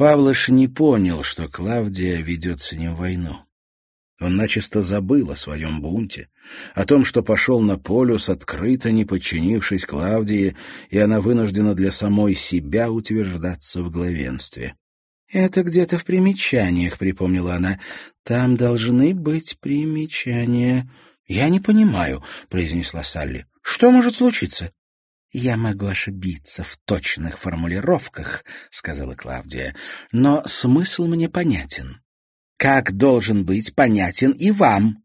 Павлыш не понял, что Клавдия ведет с ним войну. Он начисто забыл о своем бунте, о том, что пошел на полюс, открыто не подчинившись Клавдии, и она вынуждена для самой себя утверждаться в главенстве. «Это где-то в примечаниях», — припомнила она. «Там должны быть примечания». «Я не понимаю», — произнесла Салли. «Что может случиться?» «Я могу ошибиться в точных формулировках», — сказала Клавдия, — «но смысл мне понятен. Как должен быть понятен и вам.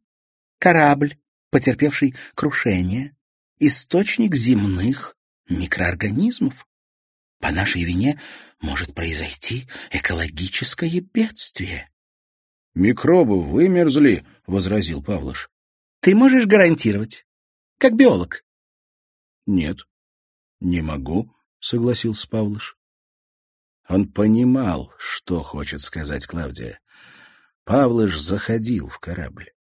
Корабль, потерпевший крушение, источник земных микроорганизмов. По нашей вине может произойти экологическое бедствие». «Микробы вымерзли», — возразил Павлыш. «Ты можешь гарантировать, как биолог?» «Нет», «Не могу», — согласился Павлыш. Он понимал, что хочет сказать Клавдия. Павлыш заходил в корабль.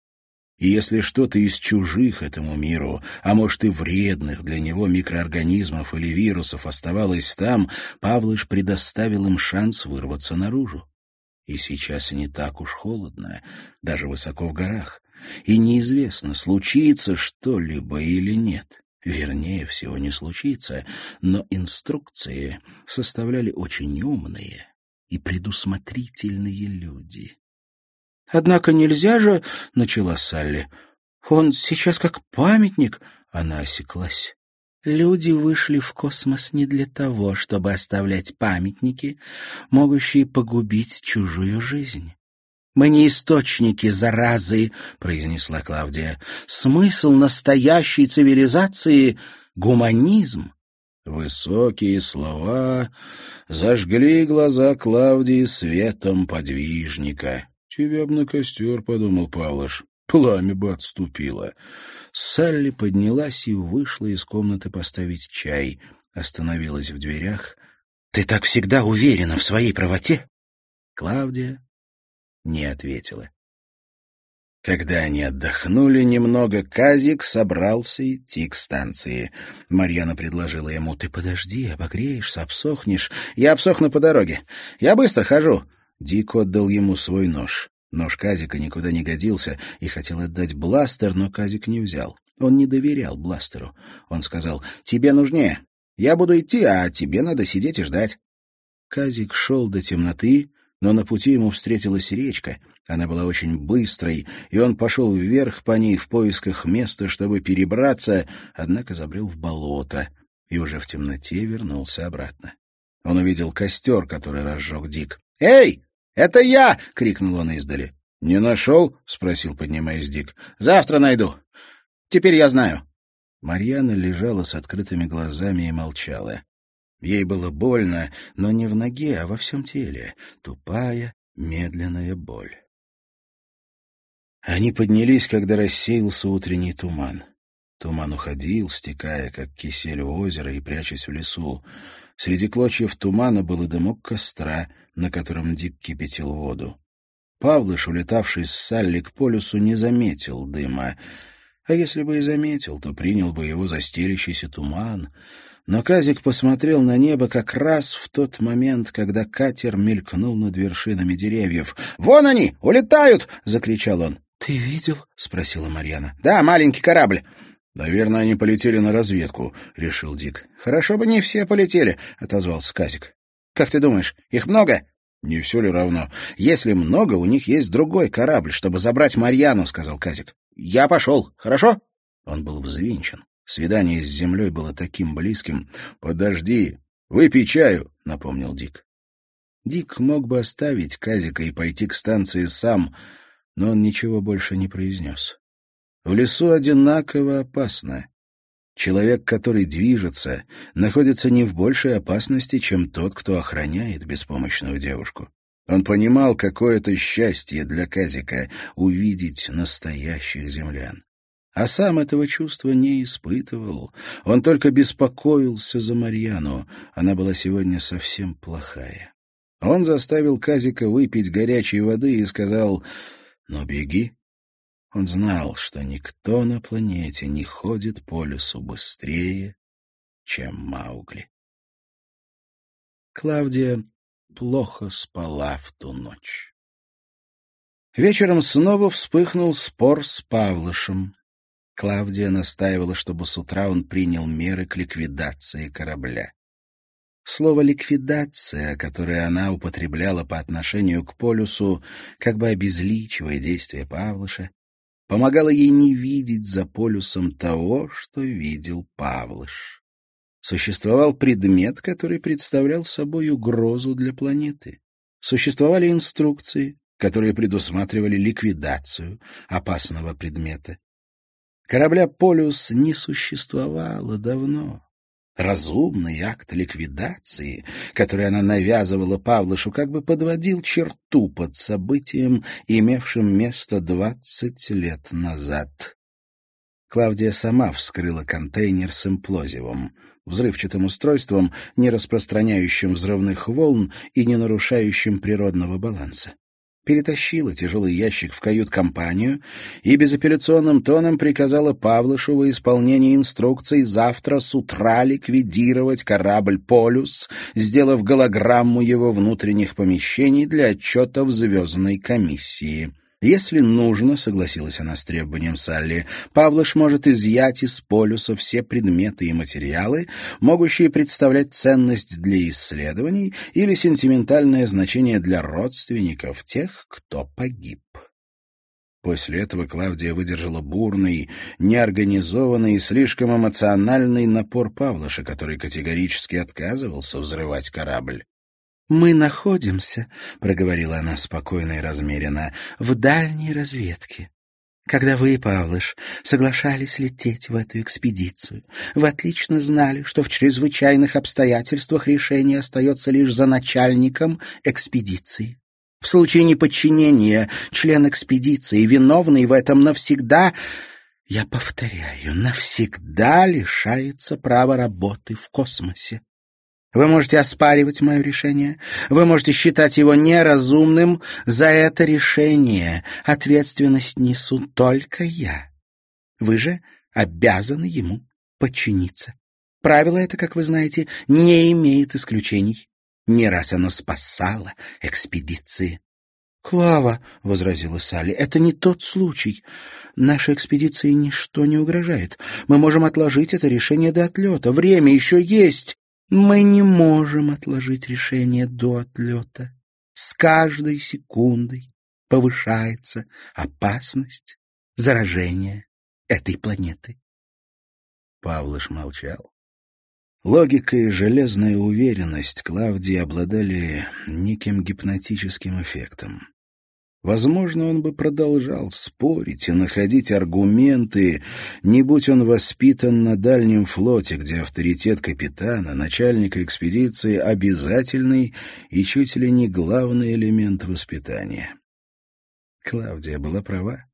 И если что-то из чужих этому миру, а может и вредных для него микроорганизмов или вирусов оставалось там, Павлыш предоставил им шанс вырваться наружу. И сейчас не так уж холодно, даже высоко в горах, и неизвестно, случится что-либо или нет. Вернее всего не случится, но инструкции составляли очень умные и предусмотрительные люди. «Однако нельзя же...» — начала Салли. «Он сейчас как памятник...» — она осеклась. Люди вышли в космос не для того, чтобы оставлять памятники, могущие погубить чужую жизнь. «Мы не источники заразы», — произнесла Клавдия. «Смысл настоящей цивилизации — гуманизм». Высокие слова зажгли глаза Клавдии светом подвижника. «Тебя б на костер», — подумал Павлош. «Пламя бы отступило». Салли поднялась и вышла из комнаты поставить чай. Остановилась в дверях. «Ты так всегда уверена в своей правоте?» Клавдия не ответила. Когда они отдохнули немного, Казик собрался идти к станции. Марьяна предложила ему, «Ты подожди, обогреешься, обсохнешь. Я обсохну по дороге. Я быстро хожу». Дик отдал ему свой нож. Нож Казика никуда не годился и хотел отдать бластер, но Казик не взял. Он не доверял бластеру. Он сказал, «Тебе нужнее. Я буду идти, а тебе надо сидеть и ждать». Казик шел до темноты, но на пути ему встретилась речка. Она была очень быстрой, и он пошел вверх по ней в поисках места, чтобы перебраться, однако забрел в болото и уже в темноте вернулся обратно. Он увидел костер, который разжег Дик. «Эй, это я!» — крикнул он издали. «Не нашел?» — спросил, поднимаясь Дик. «Завтра найду. Теперь я знаю». Марьяна лежала с открытыми глазами и молчала. Ей было больно, но не в ноге, а во всем теле. Тупая, медленная боль. Они поднялись, когда рассеялся утренний туман. Туман уходил, стекая, как кисель у озера и прячась в лесу. Среди клочьев тумана был и дымок костра, на котором Дик кипятил воду. Павлыш, улетавший с Салли к полюсу, не заметил дыма. А если бы и заметил, то принял бы его за стелящийся туман — но Казик посмотрел на небо как раз в тот момент, когда катер мелькнул над вершинами деревьев. «Вон они! Улетают!» — закричал он. «Ты видел?» — спросила Марьяна. «Да, маленький корабль». «Наверное, они полетели на разведку», — решил Дик. «Хорошо бы не все полетели», — отозвался Казик. «Как ты думаешь, их много?» «Не все ли равно?» «Если много, у них есть другой корабль, чтобы забрать Марьяну», — сказал Казик. «Я пошел, хорошо?» Он был взвинчен. Свидание с землей было таким близким. «Подожди, выпей чаю», — напомнил Дик. Дик мог бы оставить Казика и пойти к станции сам, но он ничего больше не произнес. В лесу одинаково опасно. Человек, который движется, находится не в большей опасности, чем тот, кто охраняет беспомощную девушку. Он понимал, какое это счастье для Казика — увидеть настоящих землян а сам этого чувства не испытывал. Он только беспокоился за Марьяну. Она была сегодня совсем плохая. Он заставил Казика выпить горячей воды и сказал «Ну, беги». Он знал, что никто на планете не ходит по лесу быстрее, чем Маугли. Клавдия плохо спала в ту ночь. Вечером снова вспыхнул спор с Павлышем. Клавдия настаивала, чтобы с утра он принял меры к ликвидации корабля. Слово «ликвидация», которое она употребляла по отношению к полюсу, как бы обезличивая действия Павлыша, помогало ей не видеть за полюсом того, что видел Павлыш. Существовал предмет, который представлял собой угрозу для планеты. Существовали инструкции, которые предусматривали ликвидацию опасного предмета. Корабля «Полюс» не существовало давно. Разумный акт ликвидации, который она навязывала Павлышу, как бы подводил черту под событием, имевшим место двадцать лет назад. Клавдия сама вскрыла контейнер с имплозивом, взрывчатым устройством, не распространяющим взрывных волн и не нарушающим природного баланса перетащила тяжелый ящик в кают-компанию и безапелляционным тоном приказала Павлышу во исполнение инструкций завтра с утра ликвидировать корабль «Полюс», сделав голограмму его внутренних помещений для отчета в звездной комиссии. Если нужно, согласилась она с требованием Салли, Павлыш может изъять из полюса все предметы и материалы, могущие представлять ценность для исследований или сентиментальное значение для родственников тех, кто погиб. После этого Клавдия выдержала бурный, неорганизованный и слишком эмоциональный напор Павлыша, который категорически отказывался взрывать корабль. «Мы находимся», — проговорила она спокойно и размеренно, — «в дальней разведке. Когда вы, Павлыш, соглашались лететь в эту экспедицию, вы отлично знали, что в чрезвычайных обстоятельствах решение остается лишь за начальником экспедиции. В случае неподчинения член экспедиции, виновный в этом навсегда, я повторяю, навсегда лишается права работы в космосе. Вы можете оспаривать мое решение, вы можете считать его неразумным. За это решение ответственность несу только я. Вы же обязаны ему подчиниться. Правило это, как вы знаете, не имеет исключений. Не раз оно спасало экспедиции. «Клава», — возразила Салли, — «это не тот случай. Нашей экспедиции ничто не угрожает. Мы можем отложить это решение до отлета. Время еще есть. Мы не можем отложить решение до отлета. С каждой секундой повышается опасность заражения этой планеты. Павлыш молчал. Логика и железная уверенность Клавдии обладали неким гипнотическим эффектом. Возможно, он бы продолжал спорить и находить аргументы, не будь он воспитан на дальнем флоте, где авторитет капитана, начальника экспедиции — обязательный и чуть ли не главный элемент воспитания. Клавдия была права.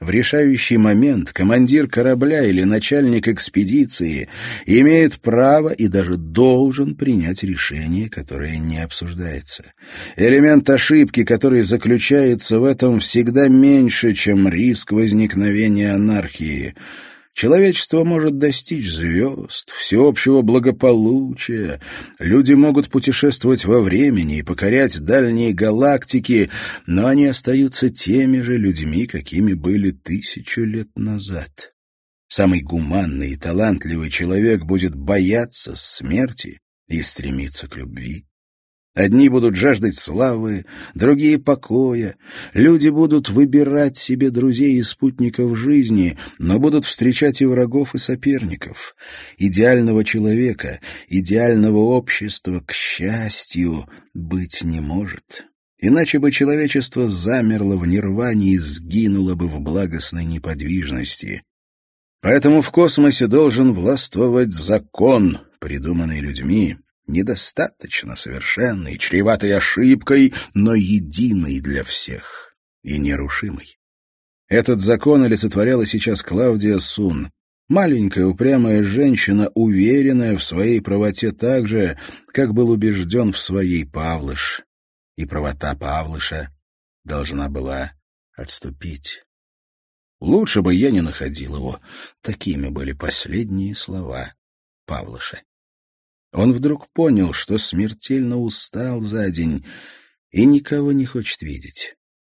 В решающий момент командир корабля или начальник экспедиции имеет право и даже должен принять решение, которое не обсуждается. Элемент ошибки, который заключается в этом, всегда меньше, чем риск возникновения анархии — Человечество может достичь звезд, всеобщего благополучия. Люди могут путешествовать во времени и покорять дальние галактики, но они остаются теми же людьми, какими были тысячу лет назад. Самый гуманный и талантливый человек будет бояться смерти и стремиться к любви. Одни будут жаждать славы, другие — покоя. Люди будут выбирать себе друзей и спутников жизни, но будут встречать и врагов, и соперников. Идеального человека, идеального общества, к счастью, быть не может. Иначе бы человечество замерло в нирване и сгинуло бы в благостной неподвижности. Поэтому в космосе должен властвовать закон, придуманный людьми, недостаточно совершенный, чреватой ошибкой, но единый для всех и нерушимый. Этот закон олицетворяла сейчас Клавдия Сун, маленькая упрямая женщина, уверенная в своей правоте так же, как был убежден в своей Павлыш. И правота Павлыша должна была отступить. Лучше бы я не находил его. Такими были последние слова Павлыша. Он вдруг понял, что смертельно устал за день и никого не хочет видеть.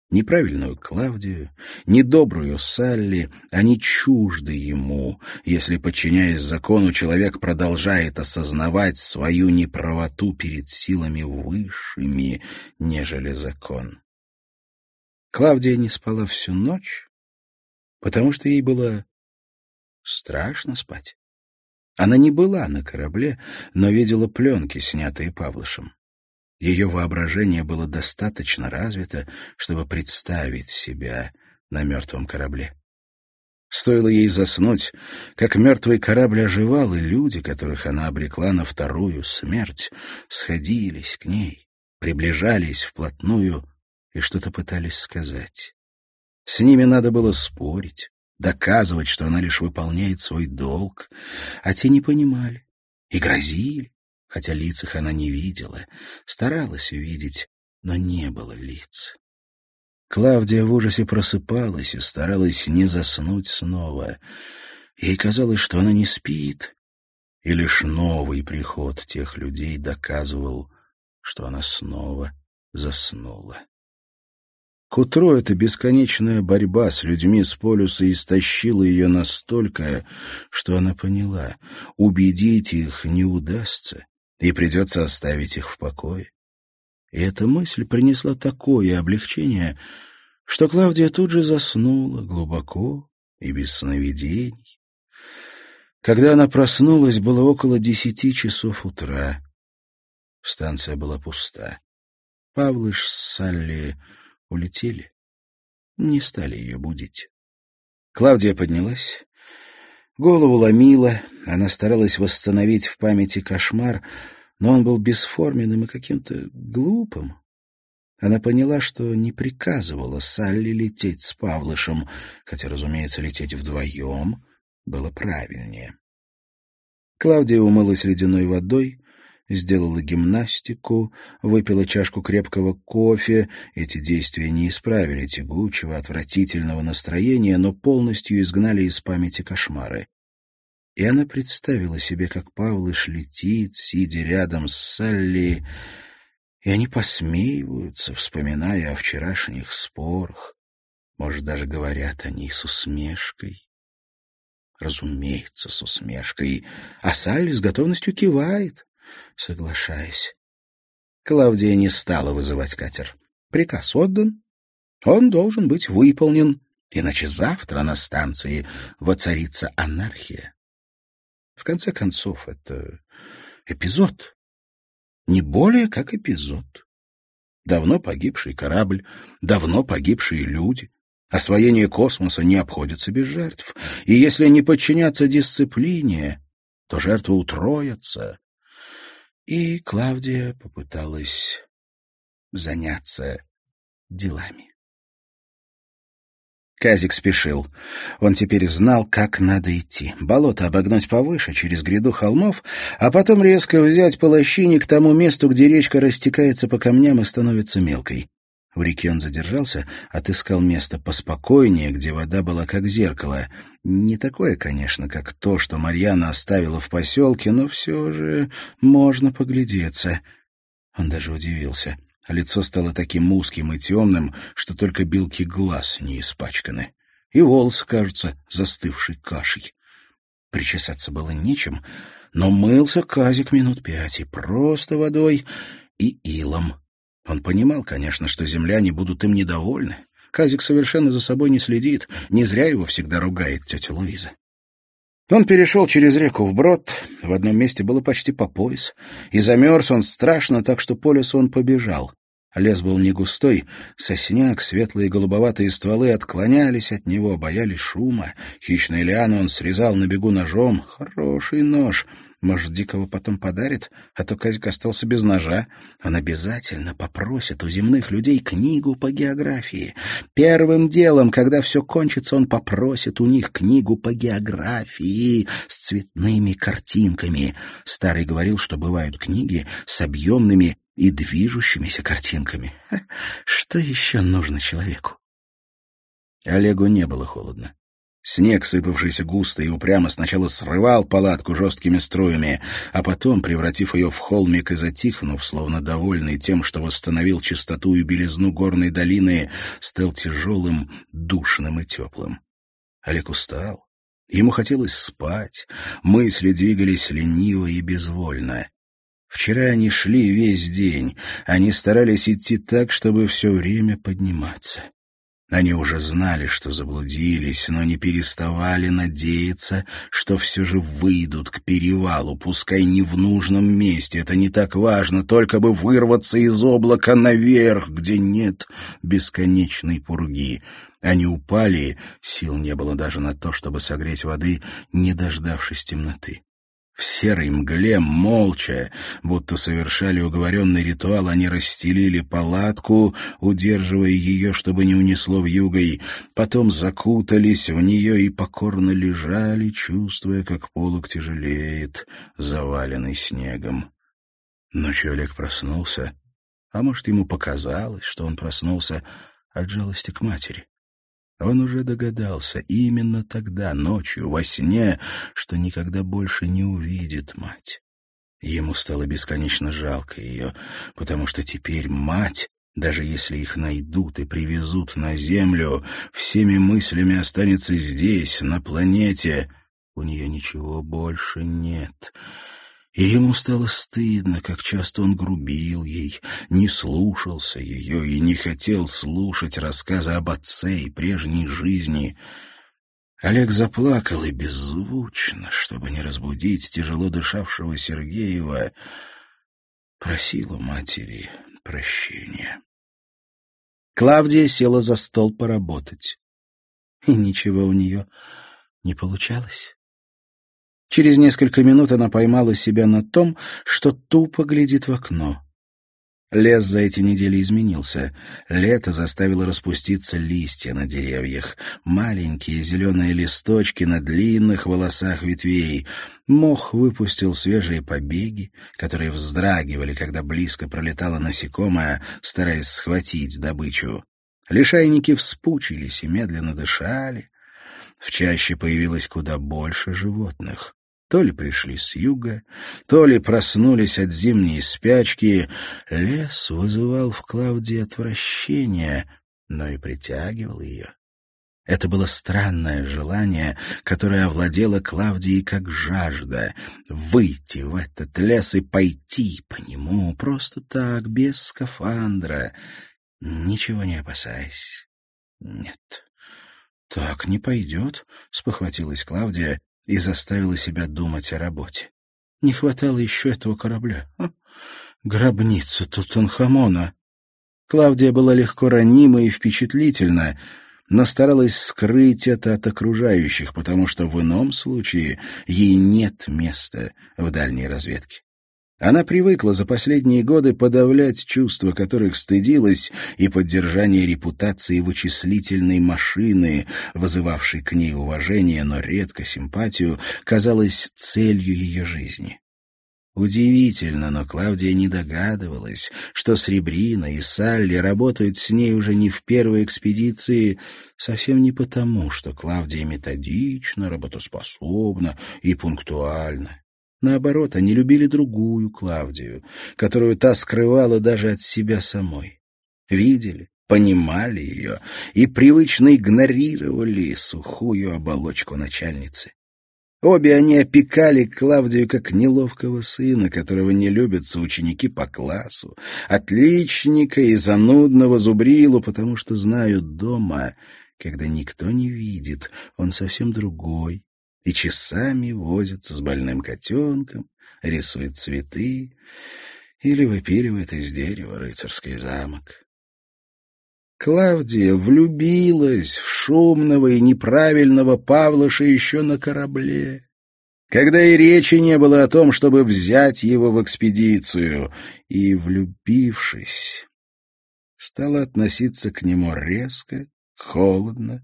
Неправильную Клавдию, недобрую Салли, они чужды ему, если, подчиняясь закону, человек продолжает осознавать свою неправоту перед силами высшими, нежели закон. Клавдия не спала всю ночь, потому что ей было страшно спать. Она не была на корабле, но видела пленки, снятые Павлышем. Ее воображение было достаточно развито, чтобы представить себя на мертвом корабле. Стоило ей заснуть, как мертвый корабль оживал, и люди, которых она обрекла на вторую смерть, сходились к ней, приближались вплотную и что-то пытались сказать. С ними надо было спорить, доказывать, что она лишь выполняет свой долг, а те не понимали и грозили, хотя лиц их она не видела, старалась увидеть, но не было лиц. Клавдия в ужасе просыпалась и старалась не заснуть снова. Ей казалось, что она не спит, и лишь новый приход тех людей доказывал, что она снова заснула. К утру эта бесконечная борьба с людьми с полюса истощила ее настолько, что она поняла, убедить их не удастся, и придется оставить их в покое. И эта мысль принесла такое облегчение, что Клавдия тут же заснула глубоко и без сновидений. Когда она проснулась, было около десяти часов утра. Станция была пуста. Павлыш с Салли улетели. Не стали ее будить. Клавдия поднялась, голову ломила, она старалась восстановить в памяти кошмар, но он был бесформенным и каким-то глупым. Она поняла, что не приказывала Салли лететь с Павлышем, хотя, разумеется, лететь вдвоем было правильнее. Клавдия умылась ледяной водой, сделала гимнастику, выпила чашку крепкого кофе. Эти действия не исправили тягучего, отвратительного настроения, но полностью изгнали из памяти кошмары. И она представила себе, как Павлыш летит, сидя рядом с Салли, и они посмеиваются, вспоминая о вчерашних спорах. Может, даже говорят они с усмешкой. Разумеется, с усмешкой. А Салли с готовностью кивает, соглашаясь. Клавдия не стала вызывать катер. Приказ отдан, он должен быть выполнен, иначе завтра на станции воцарится анархия. В конце концов, это эпизод. Не более как эпизод. Давно погибший корабль, давно погибшие люди. Освоение космоса не обходится без жертв. И если не подчиняться дисциплине, то жертвы утроятся. И Клавдия попыталась заняться делами. Казик спешил. Он теперь знал, как надо идти. Болото обогнуть повыше, через гряду холмов, а потом резко взять по лощине к тому месту, где речка растекается по камням и становится мелкой. В реке он задержался, отыскал место поспокойнее, где вода была как зеркало. Не такое, конечно, как то, что Марьяна оставила в поселке, но все же можно поглядеться. Он даже удивился — Лицо стало таким узким и темным, что только белки глаз не испачканы. И волосы кажутся застывшей кашей. Причесаться было нечем, но мылся Казик минут пять и просто водой, и илом. Он понимал, конечно, что земляне будут им недовольны. Казик совершенно за собой не следит, не зря его всегда ругает тетя Луиза. Он перешел через реку вброд, в одном месте было почти по пояс, и замерз он страшно, так что по лесу он побежал. Лес был не густой, сосняк, светлые голубоватые стволы отклонялись от него, боялись шума. Хищные лианы он срезал на бегу ножом. Хороший нож. Может, Дикого потом подарит, а то Казик остался без ножа. Он обязательно попросит у земных людей книгу по географии. Первым делом, когда все кончится, он попросит у них книгу по географии с цветными картинками. Старый говорил, что бывают книги с объемными и движущимися картинками. Что еще нужно человеку? Олегу не было холодно. Снег, сыпавшийся густо и упрямо, сначала срывал палатку жесткими струями, а потом, превратив ее в холмик и затихнув, словно довольный тем, что восстановил чистоту и белизну горной долины, стал тяжелым, душным и теплым. Олег устал. Ему хотелось спать, мысли двигались лениво и безвольно. Вчера они шли весь день, они старались идти так, чтобы все время подниматься. Они уже знали, что заблудились, но не переставали надеяться, что все же выйдут к перевалу, пускай не в нужном месте. Это не так важно, только бы вырваться из облака наверх, где нет бесконечной пурги. Они упали, сил не было даже на то, чтобы согреть воды, не дождавшись темноты. В серой мгле, молча, будто совершали уговоренный ритуал, они расстелили палатку, удерживая ее, чтобы не унесло в югой, потом закутались в нее и покорно лежали, чувствуя, как полок тяжелеет, заваленный снегом. Ночью Олег проснулся, а может, ему показалось, что он проснулся от жалости к матери. Он уже догадался именно тогда, ночью, во сне, что никогда больше не увидит мать. Ему стало бесконечно жалко ее, потому что теперь мать, даже если их найдут и привезут на землю, всеми мыслями останется здесь, на планете. У нее ничего больше нет. И ему стало стыдно, как часто он грубил ей, не слушался ее и не хотел слушать рассказы об отце и прежней жизни. Олег заплакал и беззвучно, чтобы не разбудить тяжело дышавшего Сергеева, просил у матери прощения. Клавдия села за стол поработать, и ничего у нее не получалось. Через несколько минут она поймала себя на том, что тупо глядит в окно. Лес за эти недели изменился. Лето заставило распуститься листья на деревьях, маленькие зеленые листочки на длинных волосах ветвей. Мох выпустил свежие побеги, которые вздрагивали, когда близко пролетала насекомое, стараясь схватить добычу. Лишайники вспучились и медленно дышали. В чаще появилось куда больше животных. То ли пришли с юга, то ли проснулись от зимней спячки. Лес вызывал в Клавдии отвращение, но и притягивал ее. Это было странное желание, которое овладело Клавдией как жажда — выйти в этот лес и пойти по нему просто так, без скафандра, ничего не опасаясь. Нет, так не пойдет, — спохватилась Клавдия и заставила себя думать о работе. Не хватало еще этого корабля. А? Гробница Тутанхамона. Клавдия была легко ранима и впечатлительна, но старалась скрыть это от окружающих, потому что в ином случае ей нет места в дальней разведке. Она привыкла за последние годы подавлять чувства, которых стыдилась, и поддержание репутации вычислительной машины, вызывавшей к ней уважение, но редко симпатию, казалось целью ее жизни. Удивительно, но Клавдия не догадывалась, что Сребрина и Салли работают с ней уже не в первой экспедиции, совсем не потому, что Клавдия методична, работоспособна и пунктуальна. Наоборот, они любили другую Клавдию, которую та скрывала даже от себя самой. Видели, понимали ее и привычно игнорировали сухую оболочку начальницы. Обе они опекали Клавдию как неловкого сына, которого не любят соученики по классу, отличника и занудного зубрилу, потому что знают дома, когда никто не видит, он совсем другой, и часами возится с больным котенком, рисует цветы или выпиливает из дерева рыцарский замок. Клавдия влюбилась в шумного и неправильного Павлыша еще на корабле, когда и речи не было о том, чтобы взять его в экспедицию, и, влюбившись, стала относиться к нему резко, холодно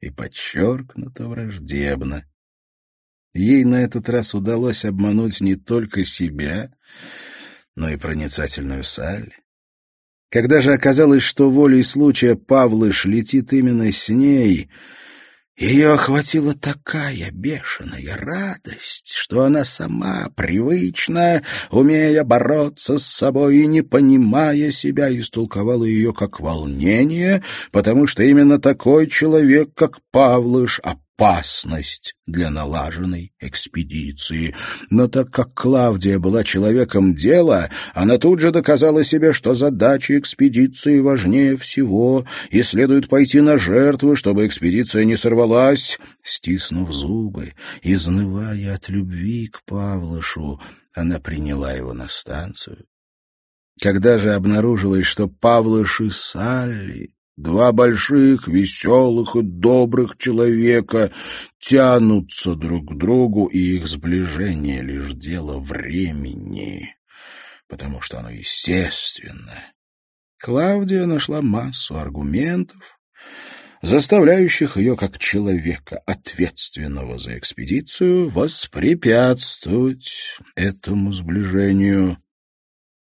и подчеркнуто враждебно. Ей на этот раз удалось обмануть не только себя, но и проницательную Салли. Когда же оказалось, что волей случая Павлыш летит именно с ней, Ее охватила такая бешеная радость, что она сама, привычно, умея бороться с собой и не понимая себя, истолковала ее как волнение, потому что именно такой человек, как Павлыш, опасность для налаженной экспедиции. Но так как Клавдия была человеком дела, она тут же доказала себе, что задача экспедиции важнее всего, и следует пойти на жертвы, чтобы экспедиция не сорвалась. Стиснув зубы, изнывая от любви к Павлышу, она приняла его на станцию. Когда же обнаружилось, что Павлыш и Салли Два больших, веселых и добрых человека тянутся друг к другу, и их сближение — лишь дело времени, потому что оно естественно. Клавдия нашла массу аргументов, заставляющих ее, как человека, ответственного за экспедицию, воспрепятствовать этому сближению.